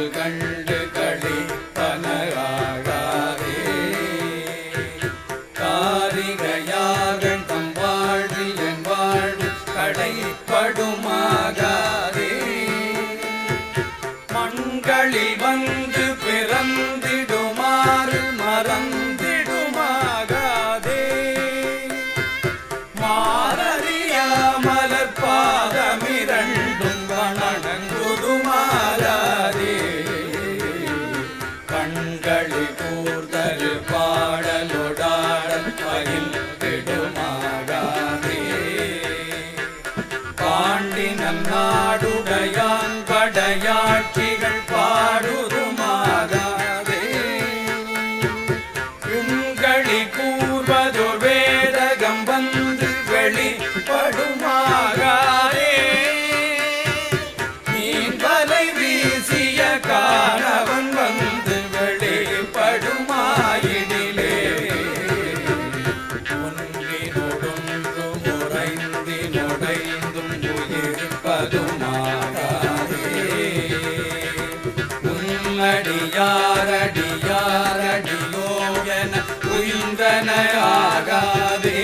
这个干 புகழ் சிந்தனையாகாதே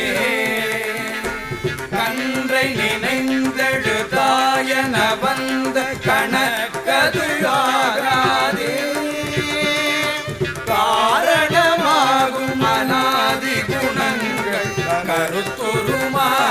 கன்றை நினைந்தெழுதாயன வந்த கணக்கது ஆகாதே காரணமாகும் மனாதி குணங்கள் கருத்துருமாகாது.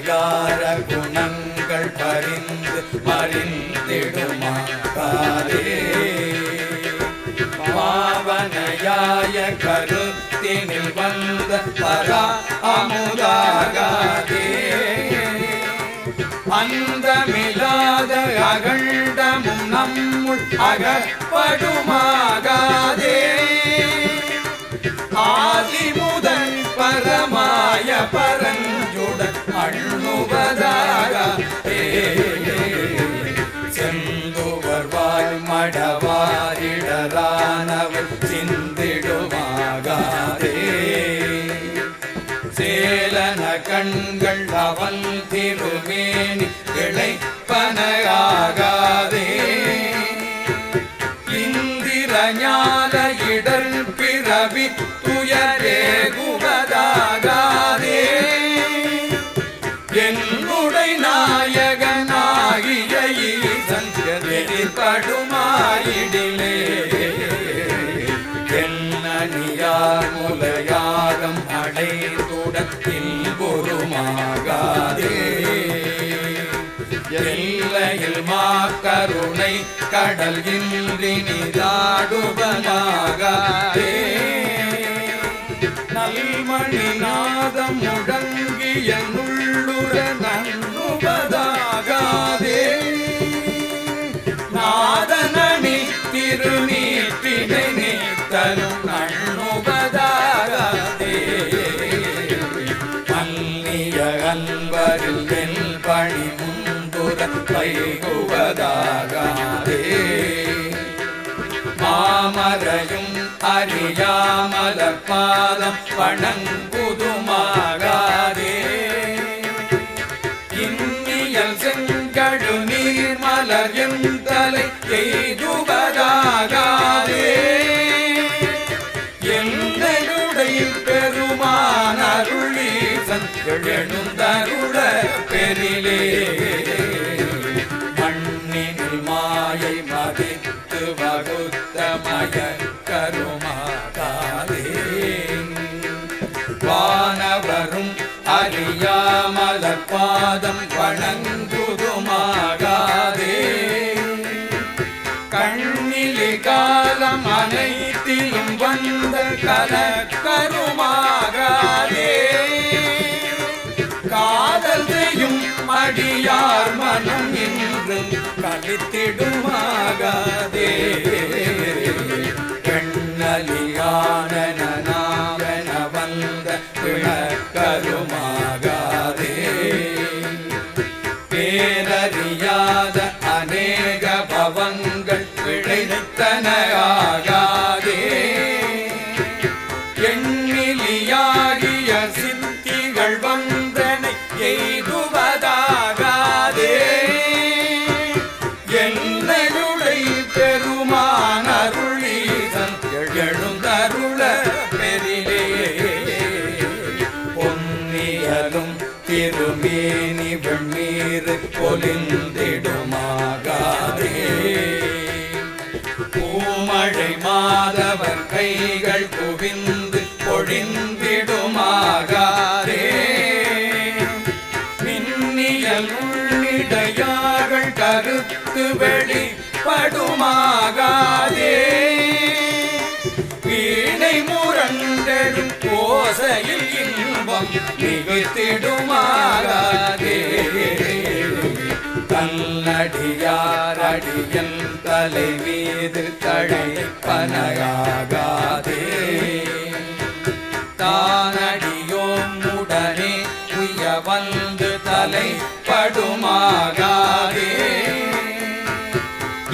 அதிகார குணங்கள் பறிந்து மறிந்திடுமா பாதே பாவனையாய கருத்தினில் வந்த பரா அமுதாகாதே. அந்தமில்லாத அகண்டமும் நம்முள் அக yeah. கருணை கடல் இன்றி நிதாடுவதாக நல்மணி நாதம் முடங்கிய இருப்பதாகாதே மாமரையும் அறியாமலர் பாதம் வணங்க மண்ணிலே காலம் அனைத்திலும் வந்த கலக்கருமாகாதே. காதல் செய்யும் அடியார் மனம் இன்று கழித்திடுமாகாதே பெண்ணலியான சித்திகள் வந்தனை எய்துவதாகாதே. என்னையுடை பெருமான அருளீதன் எழுந்தருள பெரிலே பொன்னியலும் திருமேனி வெண்ணீர் பொலிந்திடுமாகாதே. பூமழை மாதவர் கைகள் குவிந்து பொழிந்து ஆகாரே மின்னியல் உள்ளிடையார்கள் கருத்து வெளிப்படுமாகாதே. வீணை முரண்டெடும் ஓசையில் இன்பம் நிகழ்த்திடுமாகாதே. தன்னடியார் தலை மீது தழைப்பனையாகாதே தானடியோம் தானடி வந்து தலை படுமாகாதே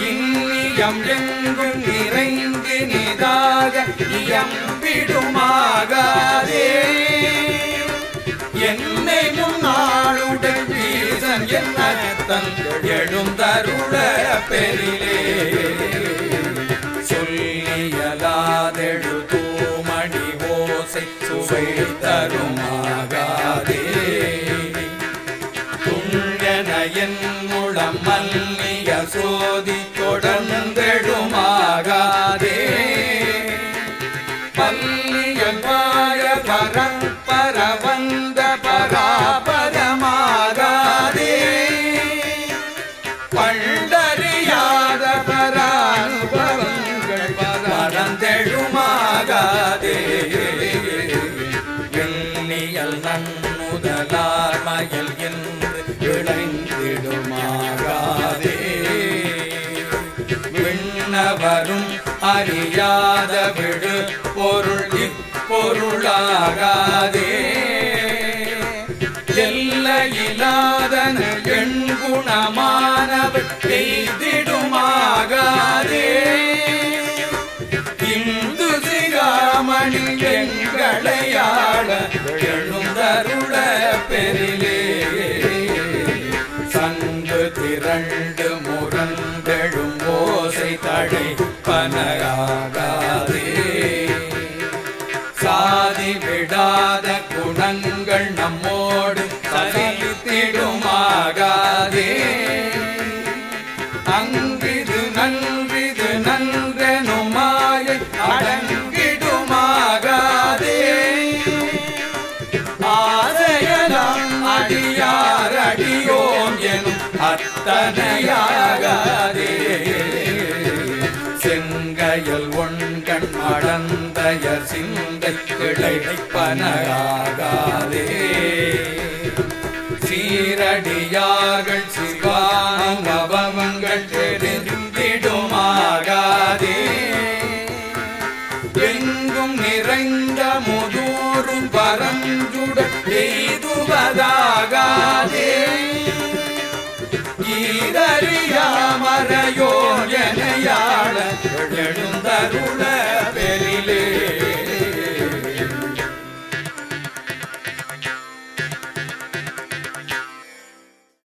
இன்னியம் எங்கும் நிறைந்து நிதாக இயம் பிடுமாகாதே என்னை முன்னாளுடன் வீசன் என்ன தன் எழும் எழுந்தருள பெரிலே சொல்லியலாதெழு தூமணி ஓசை சுவை தருமாகாதே. பரம்பர வந்த பராபரமாகாதே. பண்டறியாத பரானுபவங்கள் பரந்தெழுமாகாதே. எண்ணியல் நன்முதலார் மயல் என்று விளைந்திடுமாகாதே விண்ணவரும் அறியாத விடு பொருள் பொருளாகாதே. எல்லையில்லாதன எண் குணமானவர் எய்திடுமாகாதே. இந்து சிகாமணி எங்களையாள எழுந்தருள பெரிலே சங்கு திரண்டு முரந்தெழும் ஓசை தடை பனராகாதே. சாதி விடாத குணங்கள் நம்மோடு அத்தனையாகாதே செங்கையல் ஒண்கண் அடந்தய சிந்தை கிடைப்பனராகாதே சீரடியார்கள் ஈரறியாமறையோ பெரிய